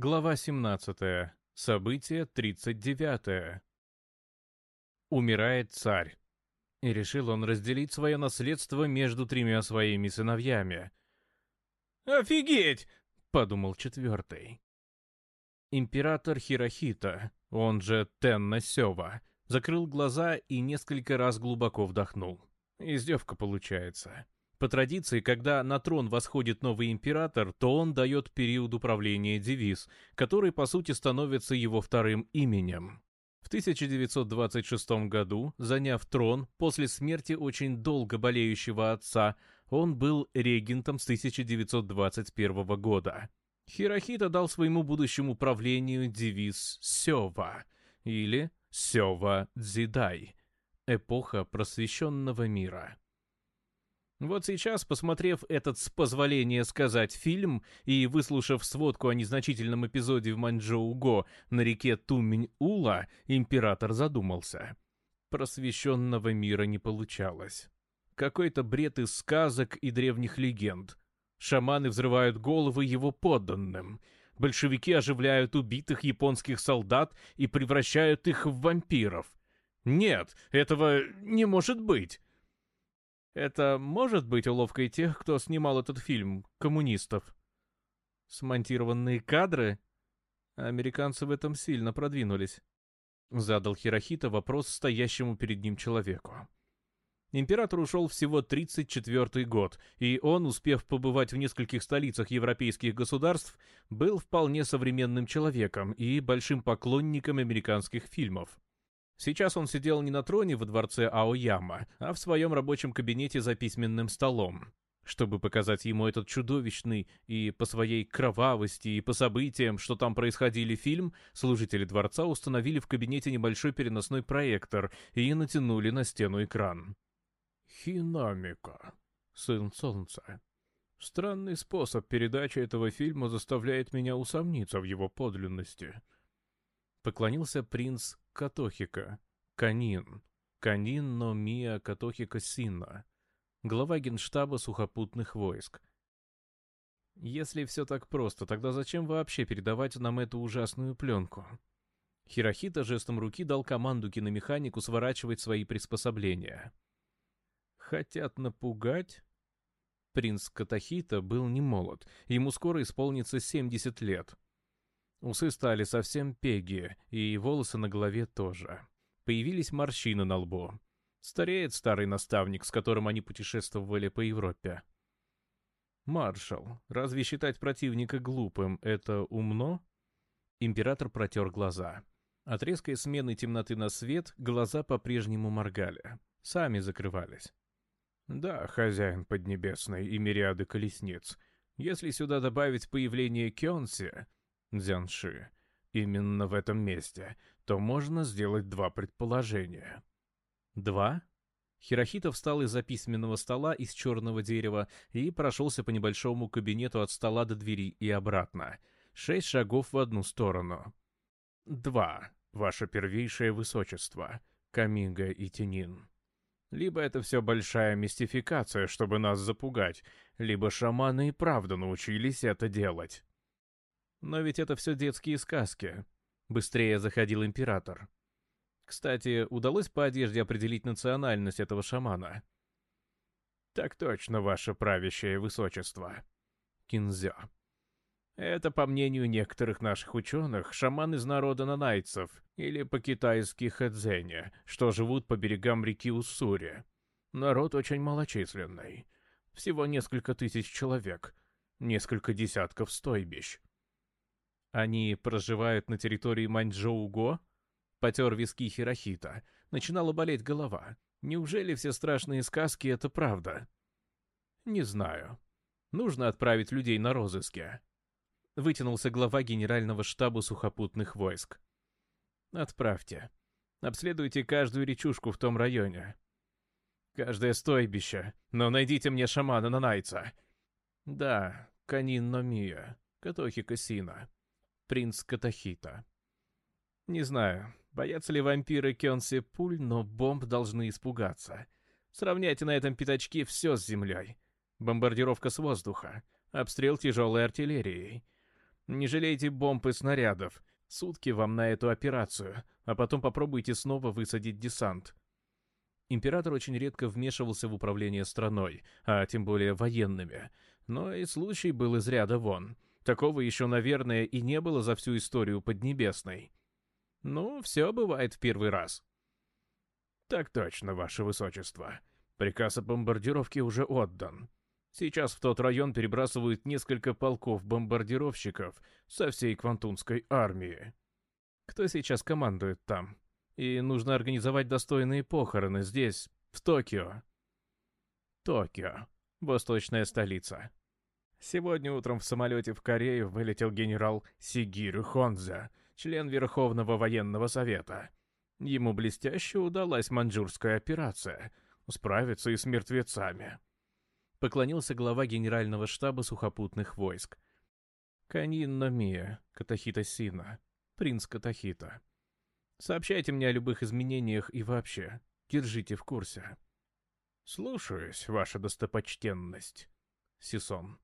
Глава 17. Событие 39. Умирает царь. И решил он разделить свое наследство между тремя своими сыновьями. «Офигеть!» — подумал четвертый. Император Хирохита, он же Тенна Сёва, закрыл глаза и несколько раз глубоко вдохнул. Издевка получается. По традиции, когда на трон восходит новый император, то он дает период управления девиз, который по сути становится его вторым именем. В 1926 году, заняв трон, после смерти очень долго болеющего отца, он был регентом с 1921 года. Хирохита дал своему будущему правлению девиз «Сёва» или «Сёва Дзидай» — эпоха просвещенного мира. Вот сейчас, посмотрев этот, с позволения сказать, фильм и выслушав сводку о незначительном эпизоде в Манчжоуго на реке Тумень-Ула, император задумался. Просвещенного мира не получалось. Какой-то бред из сказок и древних легенд. Шаманы взрывают головы его подданным. Большевики оживляют убитых японских солдат и превращают их в вампиров. Нет, этого не может быть. Это может быть уловкой тех, кто снимал этот фильм, коммунистов? Смонтированные кадры? Американцы в этом сильно продвинулись. Задал Хирохита вопрос стоящему перед ним человеку. Император ушел всего 34 год, и он, успев побывать в нескольких столицах европейских государств, был вполне современным человеком и большим поклонником американских фильмов. Сейчас он сидел не на троне во дворце Аояма, а в своем рабочем кабинете за письменным столом. Чтобы показать ему этот чудовищный и по своей кровавости, и по событиям, что там происходили фильм, служители дворца установили в кабинете небольшой переносной проектор и натянули на стену экран. Хинамика. Сын Солнца. Странный способ передачи этого фильма заставляет меня усомниться в его подлинности. Поклонился принц Катохика, Канин, Канин но Мия Катохика Синна, глава генштаба сухопутных войск. Если все так просто, тогда зачем вообще передавать нам эту ужасную пленку? Хирохита жестом руки дал команду киномеханику сворачивать свои приспособления. «Хотят напугать?» Принц Катохита был не молод, ему скоро исполнится 70 лет — Усы стали совсем пеги, и волосы на голове тоже. Появились морщины на лбу. Стареет старый наставник, с которым они путешествовали по Европе. «Маршал, разве считать противника глупым — это умно?» Император протер глаза. От резкой смены темноты на свет глаза по-прежнему моргали. Сами закрывались. «Да, хозяин Поднебесной и мириады колесниц. Если сюда добавить появление Кёнси, Дзянши именно в этом месте, то можно сделать два предположения. Два? Хирохито встал из-за письменного стола из черного дерева и прошелся по небольшому кабинету от стола до двери и обратно. Шесть шагов в одну сторону. Два. Ваше первейшее высочество. Камига и Тенин. Либо это все большая мистификация, чтобы нас запугать, либо шаманы и правда научились это делать. Но ведь это все детские сказки. Быстрее заходил император. Кстати, удалось по одежде определить национальность этого шамана? Так точно, ваше правящее высочество. Кинзё. Это, по мнению некоторых наших ученых, шаман из народа нанайцев, или по-китайски хэдзэня, что живут по берегам реки Уссури. Народ очень малочисленный. Всего несколько тысяч человек, несколько десятков стойбищ. Они проживают на территории Маньчжоуго? Потер виски Хирохита. Начинала болеть голова. Неужели все страшные сказки — это правда? Не знаю. Нужно отправить людей на розыске. Вытянулся глава генерального штаба сухопутных войск. Отправьте. Обследуйте каждую речушку в том районе. Каждое стойбище. Но найдите мне шамана-нанайца. Да, Канин Номия, Катохи Касина принц Катахита. Не знаю, боятся ли вампиры Кёнси пуль, но бомб должны испугаться. Сравняйте на этом пятачке все с землей. Бомбардировка с воздуха, обстрел тяжелой артиллерией. Не жалейте бомб и снарядов. Сутки вам на эту операцию, а потом попробуйте снова высадить десант. Император очень редко вмешивался в управление страной, а тем более военными. Но и случай был из ряда вон — Такого еще, наверное, и не было за всю историю Поднебесной. Ну, все бывает в первый раз. Так точно, Ваше Высочество. Приказ о бомбардировке уже отдан. Сейчас в тот район перебрасывают несколько полков бомбардировщиков со всей Квантунской армии. Кто сейчас командует там? И нужно организовать достойные похороны здесь, в Токио. Токио. Восточная столица. Сегодня утром в самолете в Корею вылетел генерал Сигиру Хонза, член Верховного военного совета. Ему блестяще удалась маньчжурская операция — справиться и с мертвецами. Поклонился глава генерального штаба сухопутных войск. Канин Номия, Катахита Сина, принц Катахита. Сообщайте мне о любых изменениях и вообще, держите в курсе. Слушаюсь, ваша достопочтенность. Сисон.